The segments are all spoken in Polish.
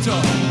Computer.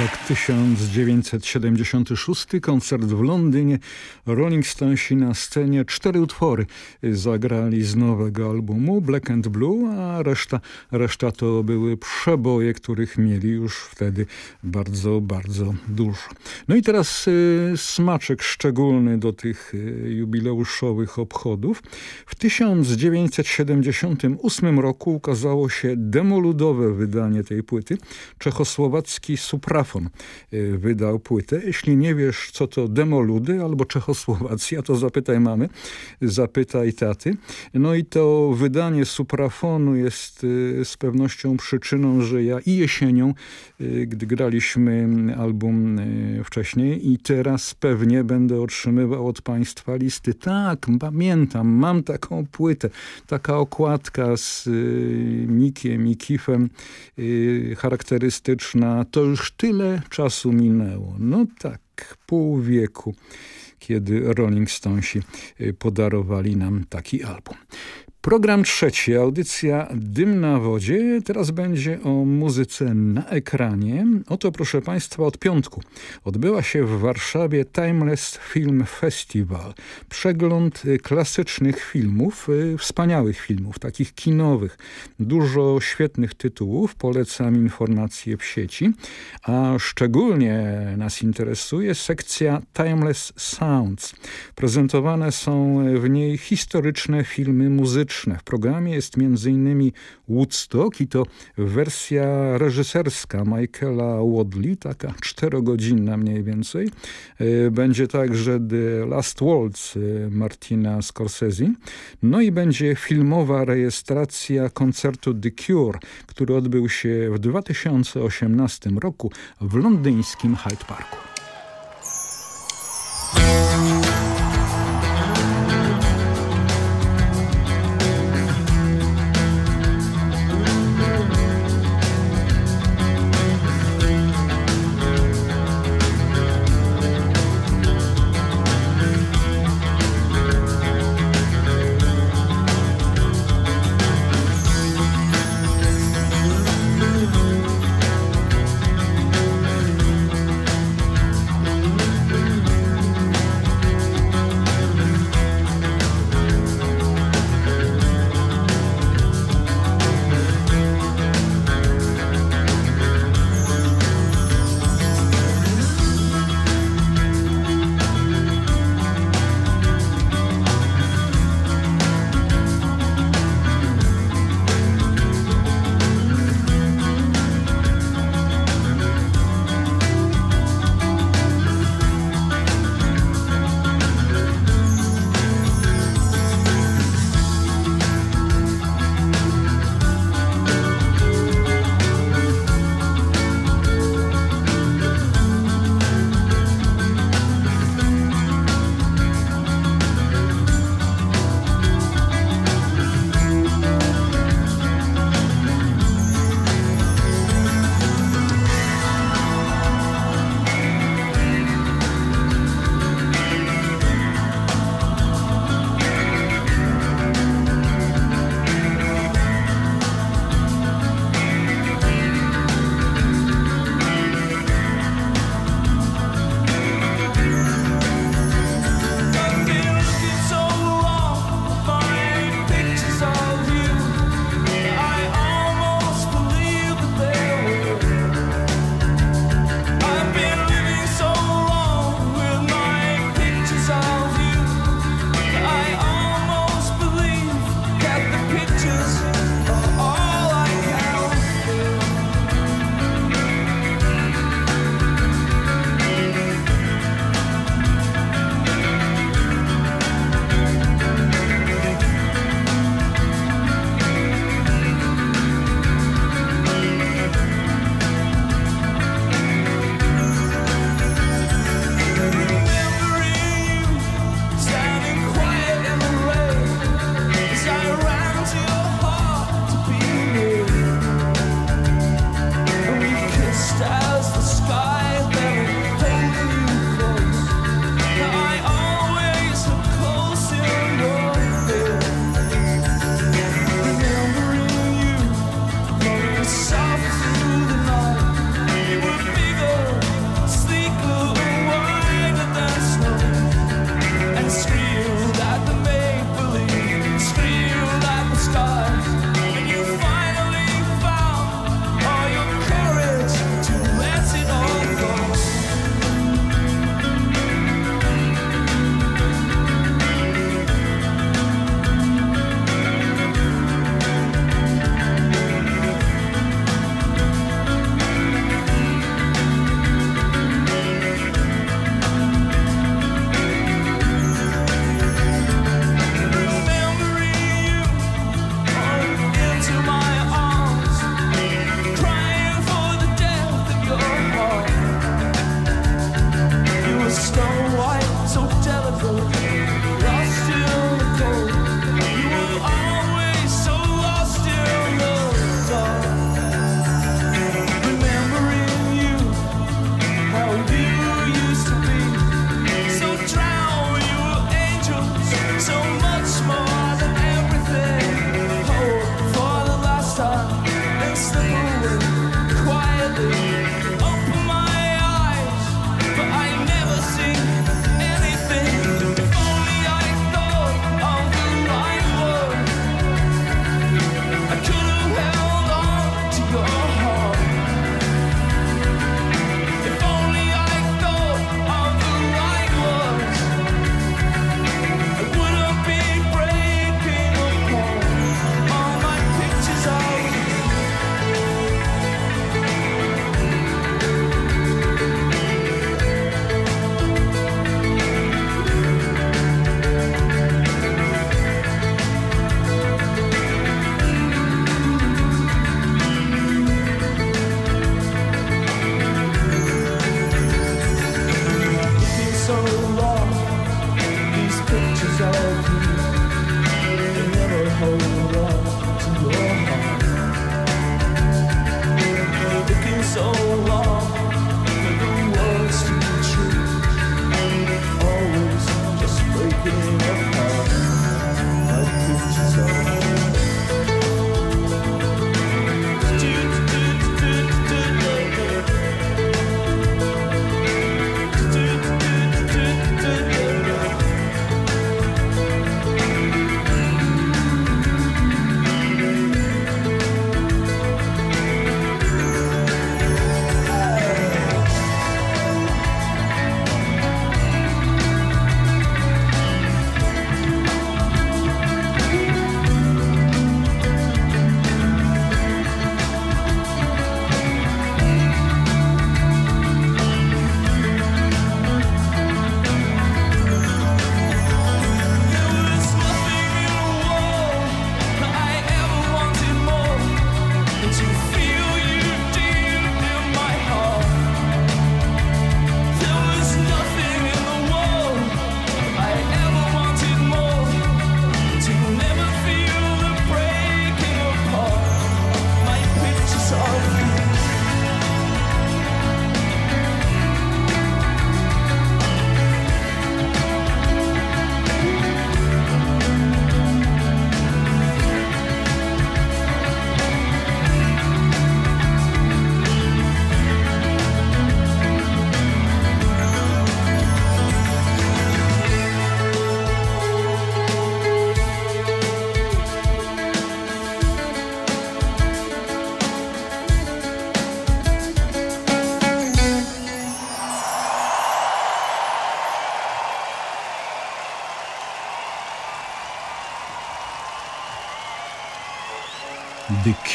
Rok 1976, koncert w Londynie. Rolling Stonesi na scenie cztery utwory zagrali z nowego albumu Black and Blue, a reszta, reszta to były przeboje, których mieli już wtedy bardzo, bardzo dużo. No i teraz y, smaczek szczególny do tych y, jubileuszowych obchodów. W 1978 roku ukazało się demoludowe wydanie tej płyty. Czechosłowacki Suprafon y, wydał płytę. Jeśli nie wiesz, co to demoludy albo Czechosłowacja, to zapytaj mamy, zapytaj taty. No i to wydanie Suprafonu jest y, z pewnością przyczyną, że ja i jesienią, y, gdy graliśmy album wcześniej i teraz pewnie będę otrzymywał od państwa listy. Tak, pamiętam, mam taką płytę, taka okładka z Mikiem i Kifem charakterystyczna. To już tyle czasu minęło. No tak, pół wieku kiedy Rolling Stonesi y, podarowali nam taki album. Program trzeci, audycja Dym na wodzie. Teraz będzie o muzyce na ekranie. Oto proszę Państwa od piątku. Odbyła się w Warszawie Timeless Film Festival. Przegląd klasycznych filmów, y, wspaniałych filmów, takich kinowych. Dużo świetnych tytułów. Polecam informacje w sieci. A szczególnie nas interesuje sekcja Timeless Sounds. Prezentowane są w niej historyczne filmy muzyczne w programie jest m.in. Woodstock i to wersja reżyserska Michaela Wadley, taka czterogodzinna mniej więcej. E, będzie także The Last Waltz e, Martina Scorsese. No i będzie filmowa rejestracja koncertu The Cure, który odbył się w 2018 roku w londyńskim Hyde Parku.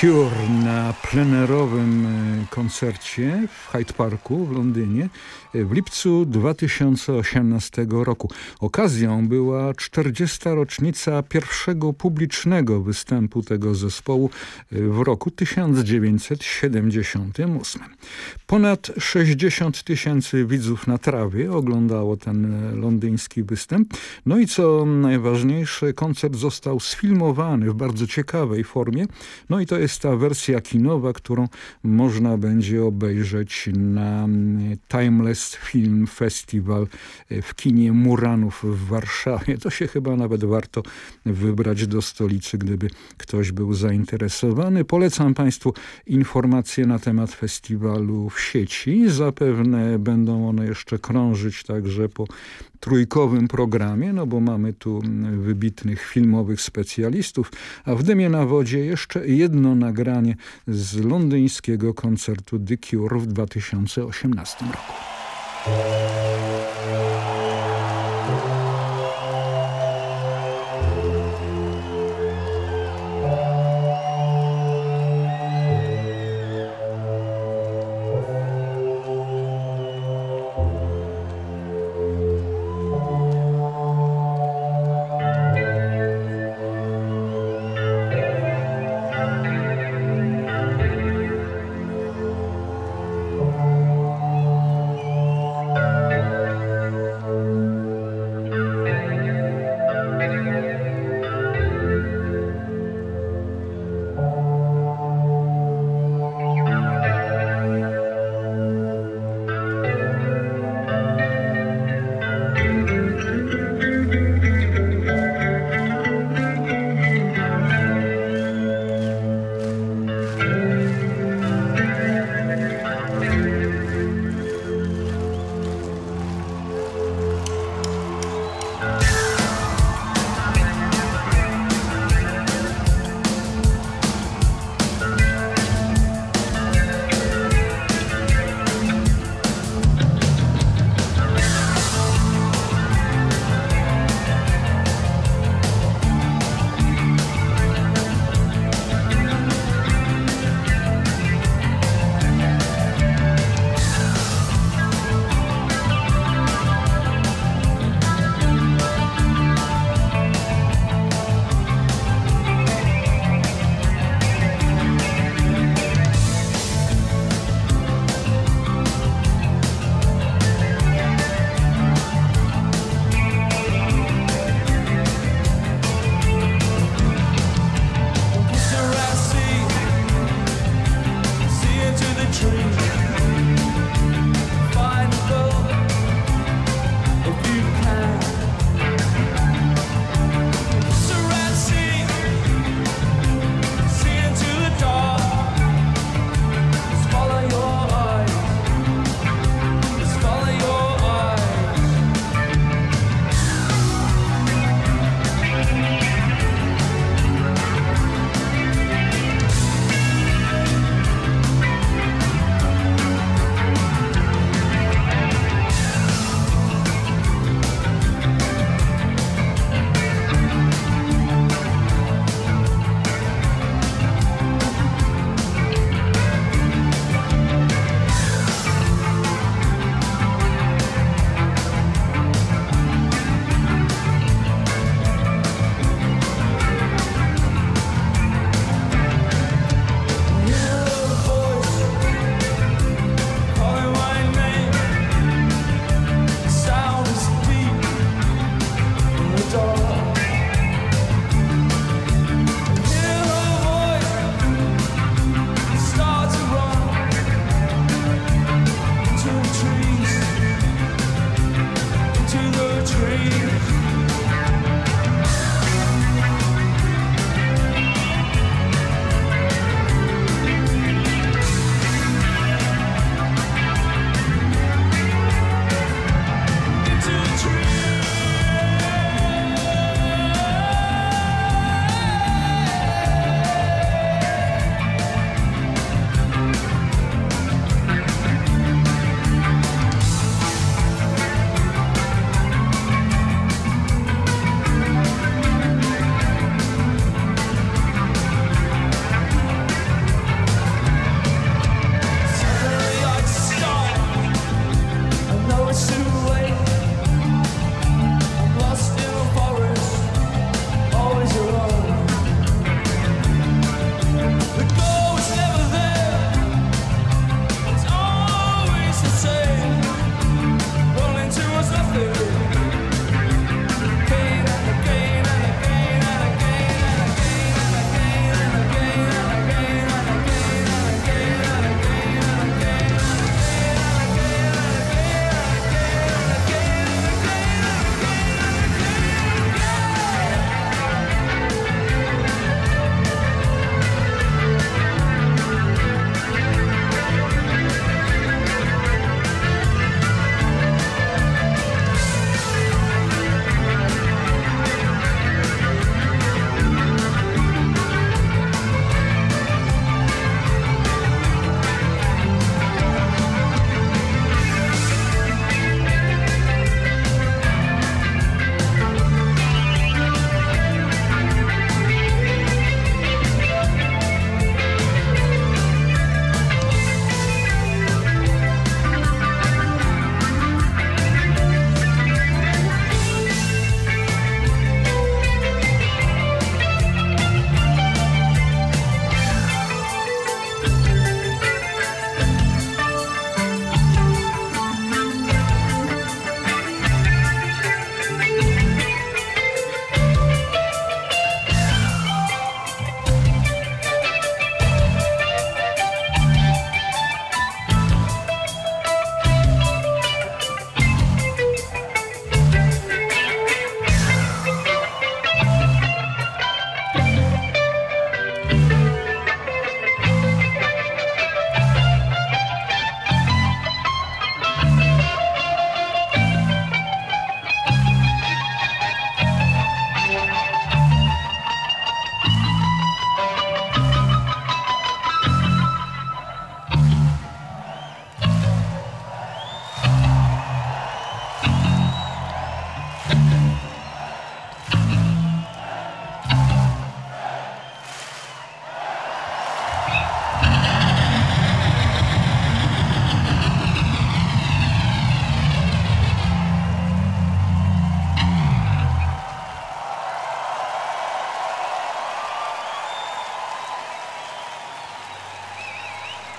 Cure na plenerowym e, koncercie w Hyde Parku w Londynie w lipcu 2018 roku. Okazją była 40. rocznica pierwszego publicznego występu tego zespołu w roku 1978. Ponad 60 tysięcy widzów na trawie oglądało ten londyński występ. No i co najważniejsze, koncert został sfilmowany w bardzo ciekawej formie. No i to jest ta wersja kinowa, którą można będzie obejrzeć na Timeless Film Festival e, w kinie Muranów w Warszawie. To się chyba nawet warto wybrać do stolicy, gdyby ktoś był zainteresowany. Polecam Państwu informacje na temat festiwalu w sieci. Zapewne będą one jeszcze krążyć także po trójkowym programie, no bo mamy tu wybitnych filmowych specjalistów, a w Dymie na Wodzie jeszcze jedno nagranie z londyńskiego koncertu The Cure w 2018 roku. Música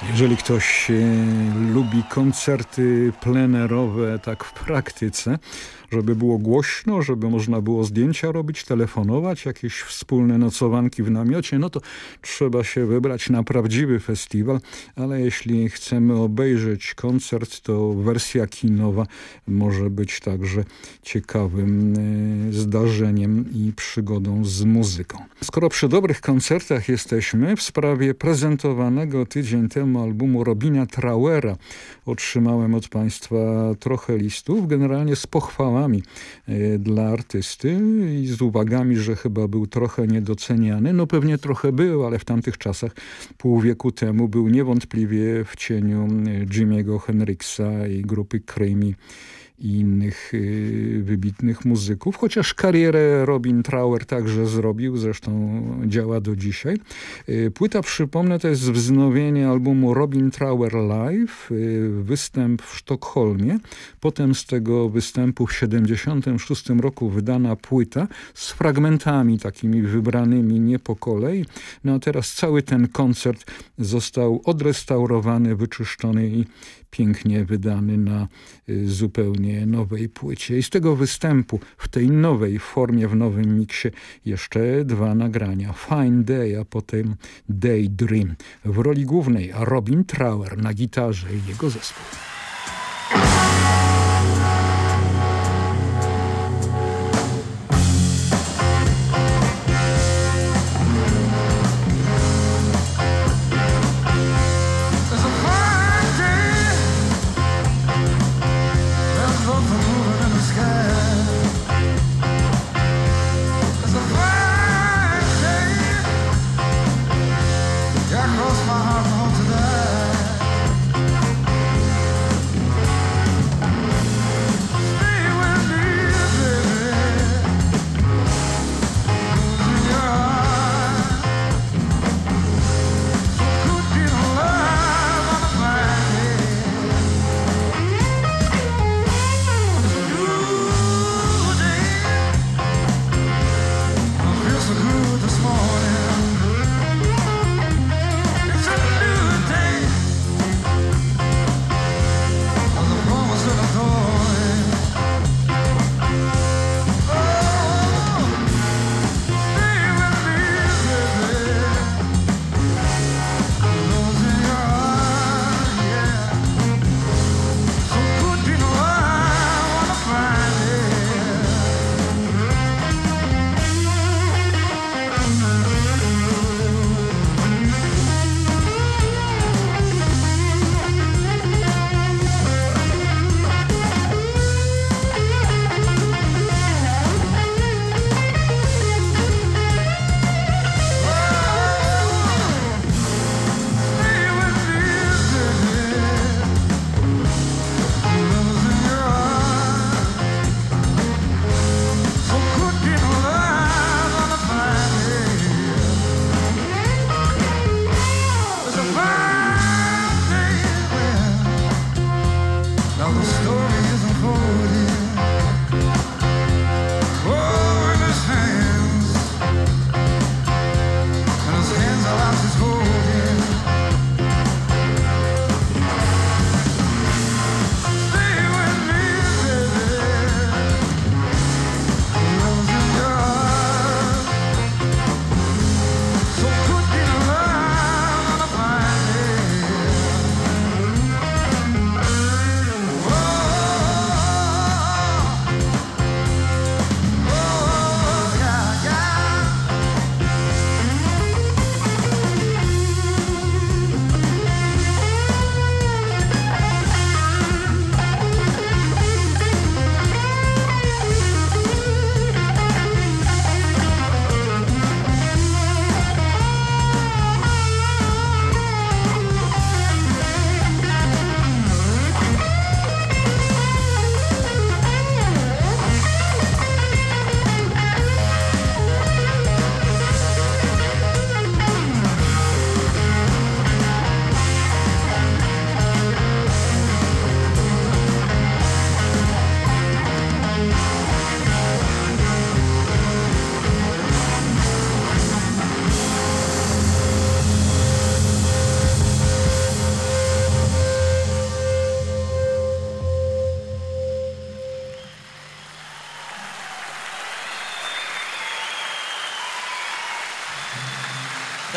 Jeżeli ktoś e, lubi koncerty plenerowe tak w praktyce, żeby było głośno, żeby można było zdjęcia robić, telefonować, jakieś wspólne nocowanki w namiocie, no to trzeba się wybrać na prawdziwy festiwal, ale jeśli chcemy obejrzeć koncert, to wersja kinowa może być także ciekawym e, zdarzeniem i przygodą z muzyką. Skoro przy dobrych koncertach jesteśmy, w sprawie prezentowanego tydzień temu albumu Robina Trauera otrzymałem od Państwa trochę listów, generalnie z pochwałami e, dla artysty i z uwagami, że chyba był trochę niedoceniany. No pewnie trochę był, ale w tamtych czasach, pół wieku temu, był niewątpliwie w cieniu e, Jimmy'ego Hendrixa i grupy Creamy i innych y, wybitnych muzyków, chociaż karierę Robin Trauer także zrobił, zresztą działa do dzisiaj. Y, płyta, przypomnę, to jest wznowienie albumu Robin Trauer Live, y, występ w Sztokholmie, potem z tego występu w 76 roku wydana płyta z fragmentami takimi wybranymi nie po kolei. No a teraz cały ten koncert został odrestaurowany, wyczyszczony i pięknie wydany na y, zupełnie nowej płycie. I z tego występu w tej nowej formie, w nowym miksie jeszcze dwa nagrania. Fine Day, a potem Daydream. W roli głównej Robin Trauer na gitarze i jego zespół.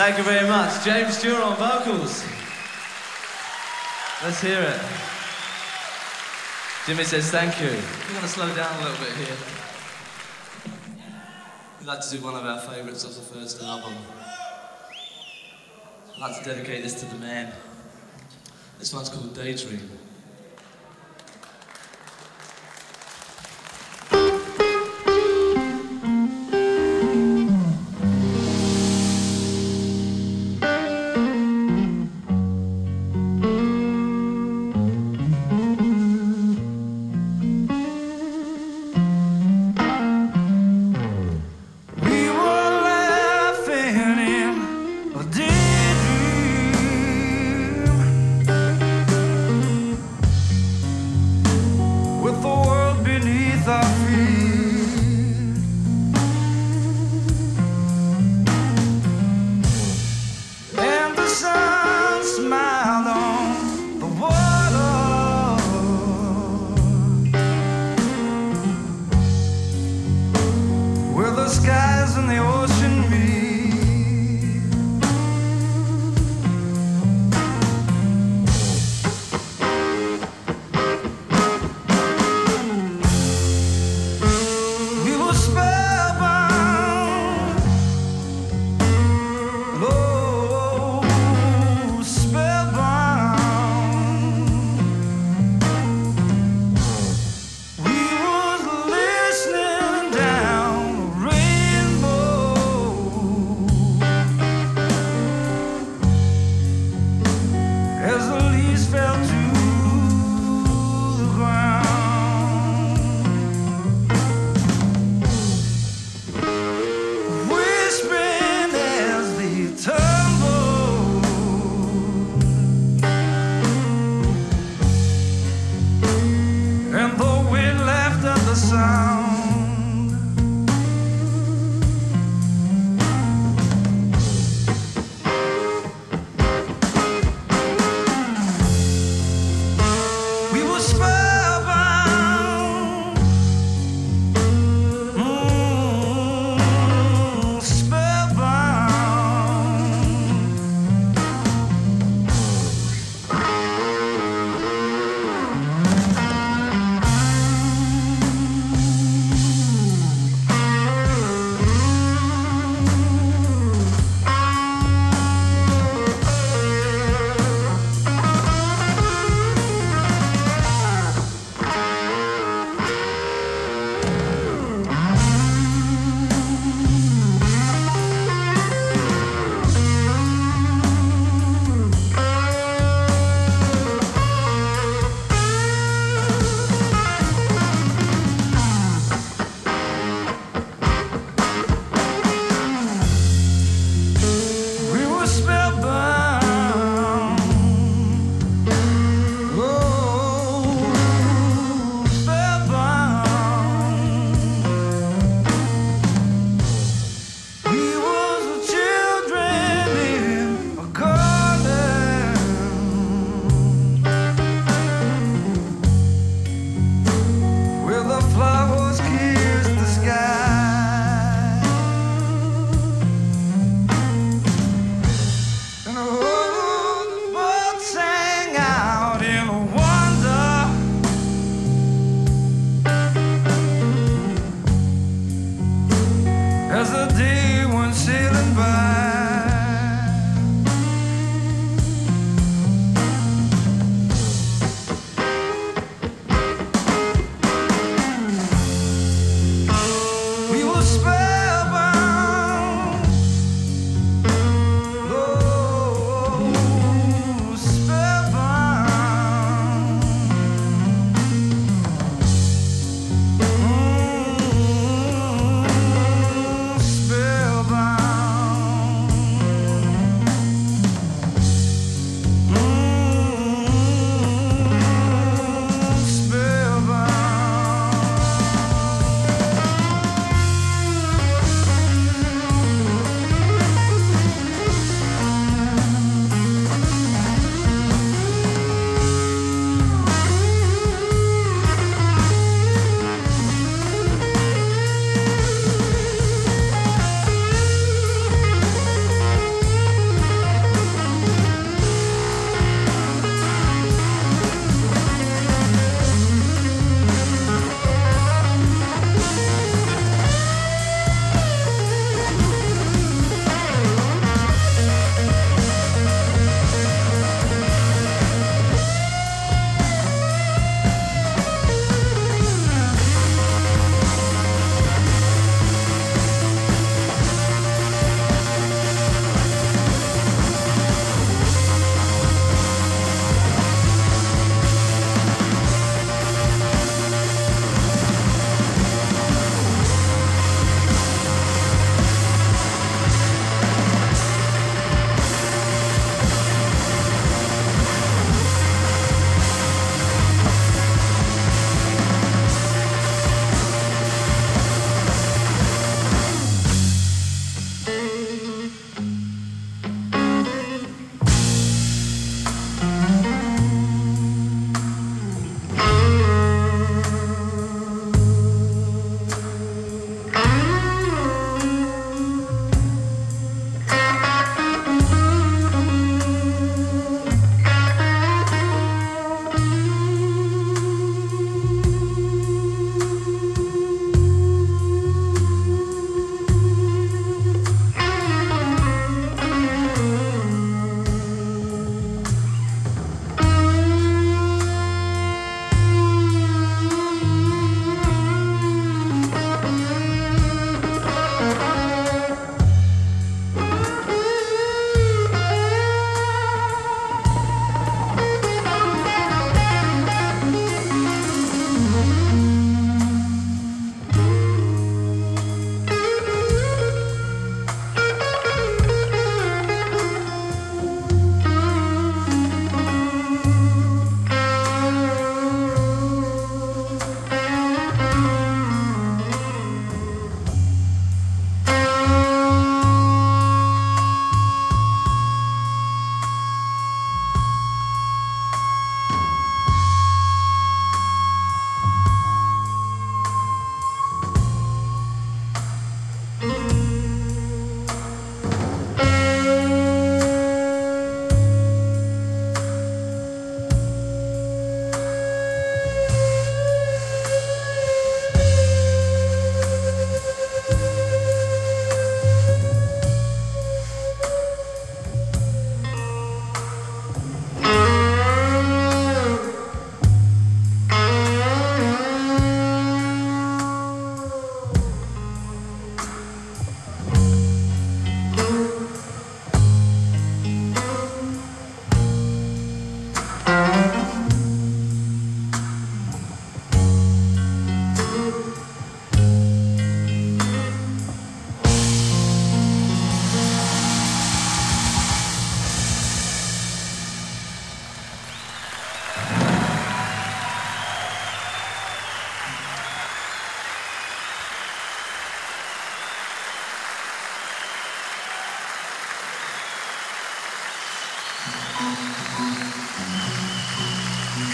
Thank you very much. James Stewart on vocals. Let's hear it. Jimmy says thank you. We're going to slow down a little bit here. We'd like to do one of our favourites of the first album. I'd like to dedicate this to the man. This one's called Daydream.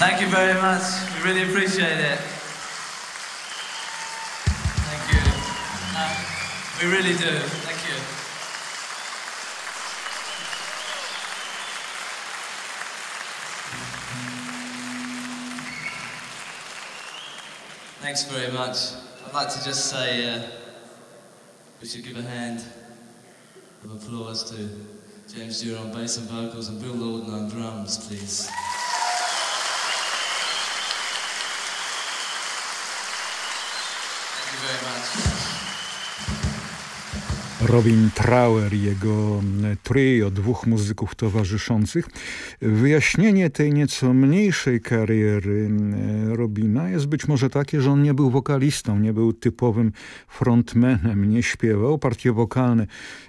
Thank you very much. We really appreciate it. Thank you. We really do. Thank you. Thanks very much. I'd like to just say uh, we should give a hand of applause to James Dewar on bass and vocals and Bill Lorden on drums, please. Robin Trauer, jego trio dwóch muzyków towarzyszących. Wyjaśnienie tej nieco mniejszej kariery Robina jest być może takie, że on nie był wokalistą, nie był typowym frontmanem, nie śpiewał. Partie wokalne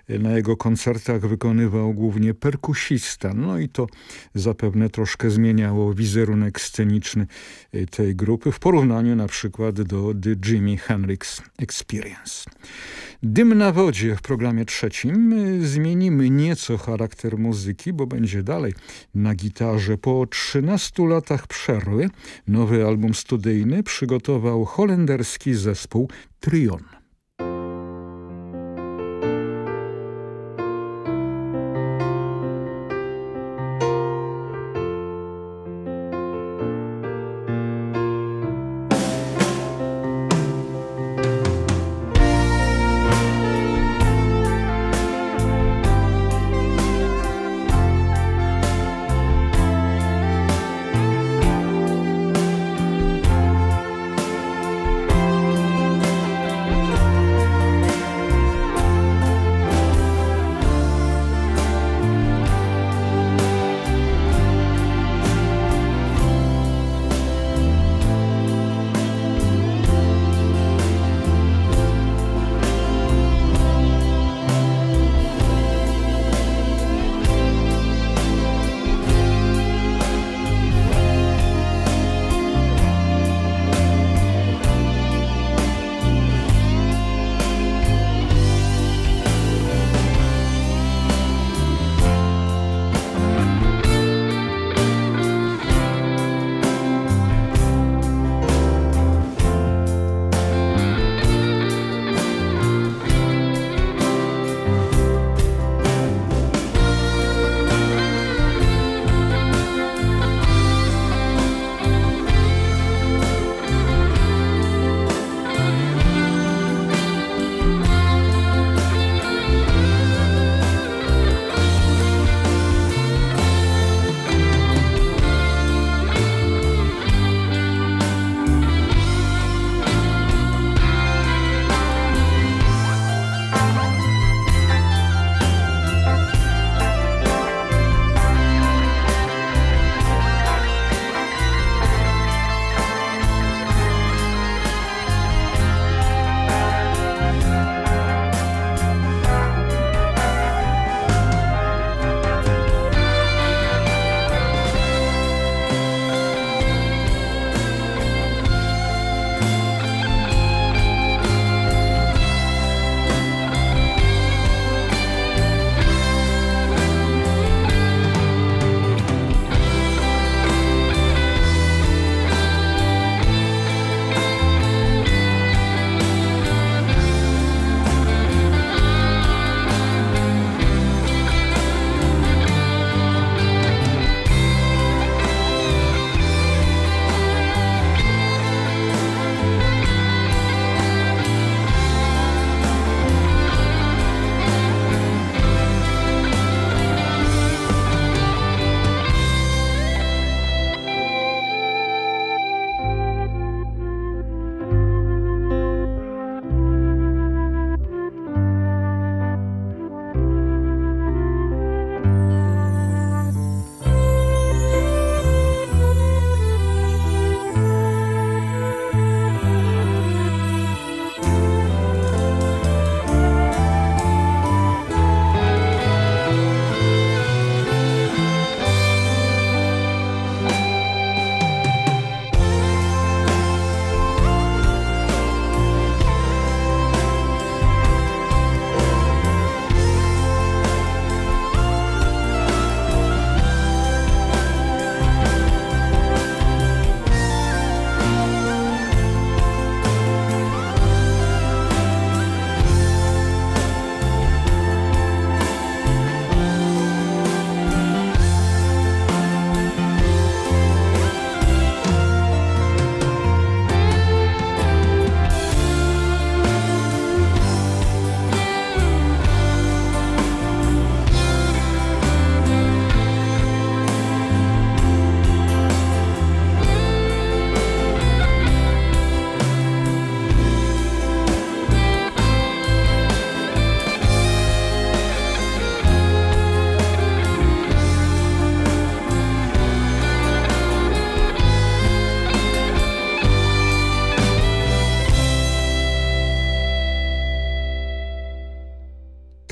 na jego koncertach wykonywał głównie perkusista. No i to zapewne troszkę zmieniało wizerunek sceniczny tej grupy w porównaniu na przykład do The Jimi Hendrix Experience. Dym na wodzie w programie trzecim. Zmienimy nieco charakter muzyki, bo będzie dalej na gitarze. Po 13 latach przerwy nowy album studyjny przygotował holenderski zespół Trion.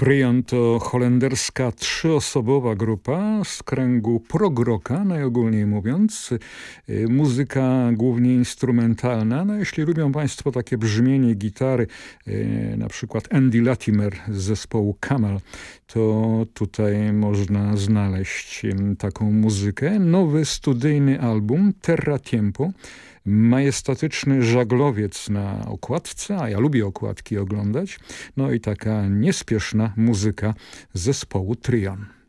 Trion to holenderska trzyosobowa grupa z kręgu progroka, najogólniej mówiąc. Y, muzyka głównie instrumentalna. No, jeśli lubią Państwo takie brzmienie gitary, y, na przykład Andy Latimer z zespołu Camel, to tutaj można znaleźć taką muzykę. Nowy studyjny album Terra Tempo majestatyczny żaglowiec na okładce, a ja lubię okładki oglądać, no i taka niespieszna muzyka zespołu Trion.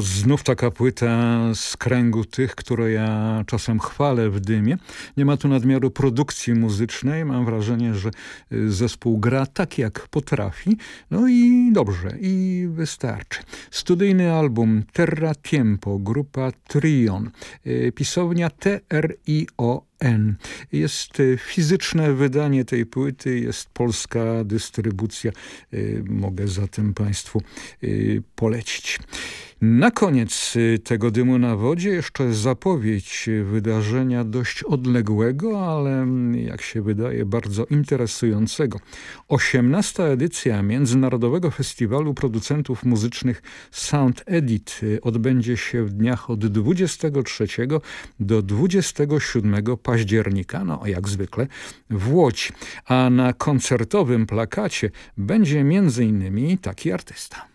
Znów taka płyta z kręgu tych, które ja czasem chwalę w dymie. Nie ma tu nadmiaru produkcji muzycznej. Mam wrażenie, że y, zespół gra tak jak potrafi. No i dobrze, i wystarczy. Studyjny album Terra Tiempo, grupa Trion. Y, pisownia T-R-I-O N. Jest y, fizyczne wydanie tej płyty, jest polska dystrybucja. Mogę zatem Państwu polecić. Na koniec y, tego dymu na wodzie jeszcze zapowiedź wydarzenia dość odległego, ale mm, jak się wydaje bardzo interesującego. 18. edycja Międzynarodowego Festiwalu Producentów Muzycznych Sound Edit y, odbędzie się w dniach od 23 do 27 października, no jak zwykle w Łodzi. A na koncertowym plakacie będzie m.in. taki artysta.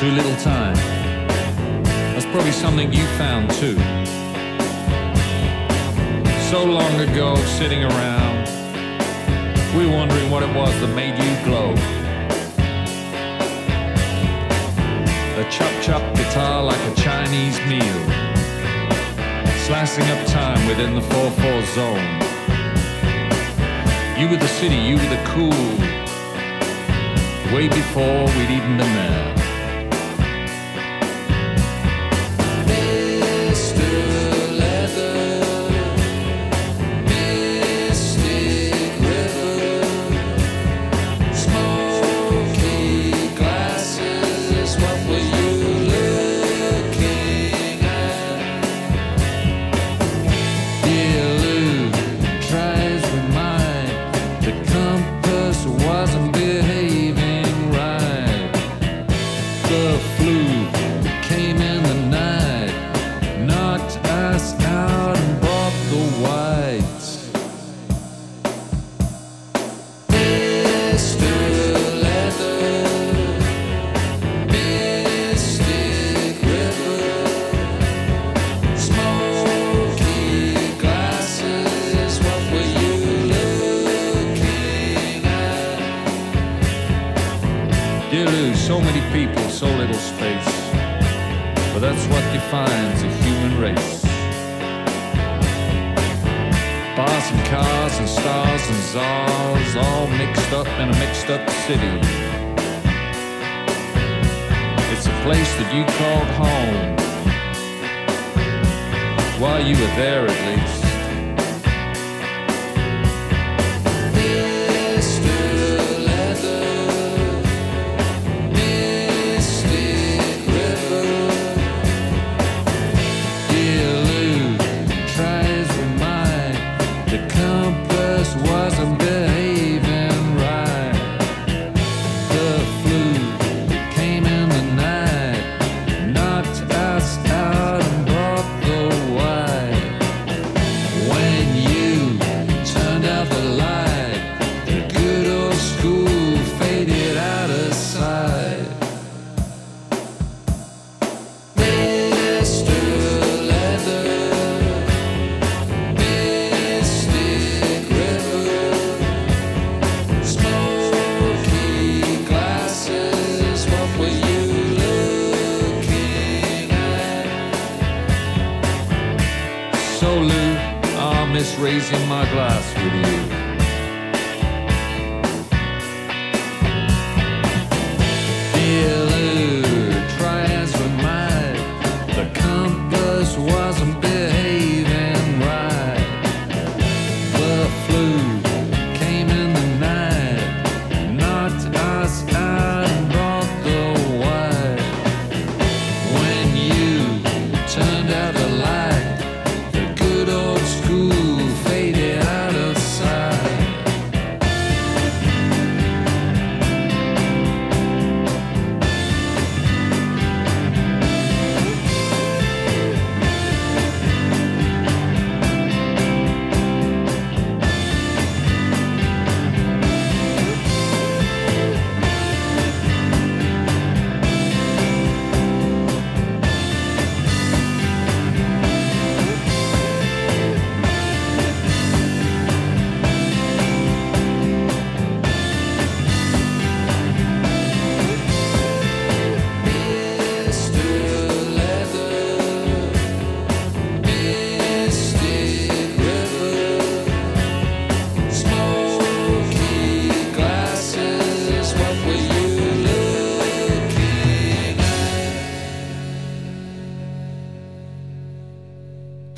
Too little time. Probably something you found too. So long ago, sitting around, we were wondering what it was that made you glow. The chop chop guitar like a Chinese meal, slicing up time within the 4-4 zone. You were the city, you were the cool way before we'd even been there. Bars and cars and stars and czars, all mixed up in a mixed up city. It's a place that you called home. While you were there, at least.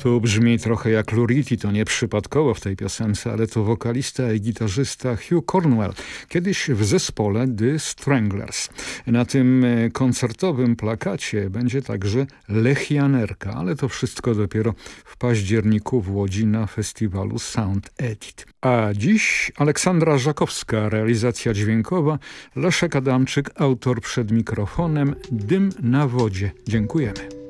Tu brzmi trochę jak Luriti, to nie przypadkowo w tej piosence, ale to wokalista i gitarzysta Hugh Cornwell, kiedyś w zespole The Stranglers. Na tym e, koncertowym plakacie będzie także Lechianerka, ale to wszystko dopiero w październiku w Łodzi na festiwalu Sound Edit. A dziś Aleksandra Żakowska, realizacja dźwiękowa, Leszek Adamczyk, autor przed mikrofonem, Dym na wodzie. Dziękujemy.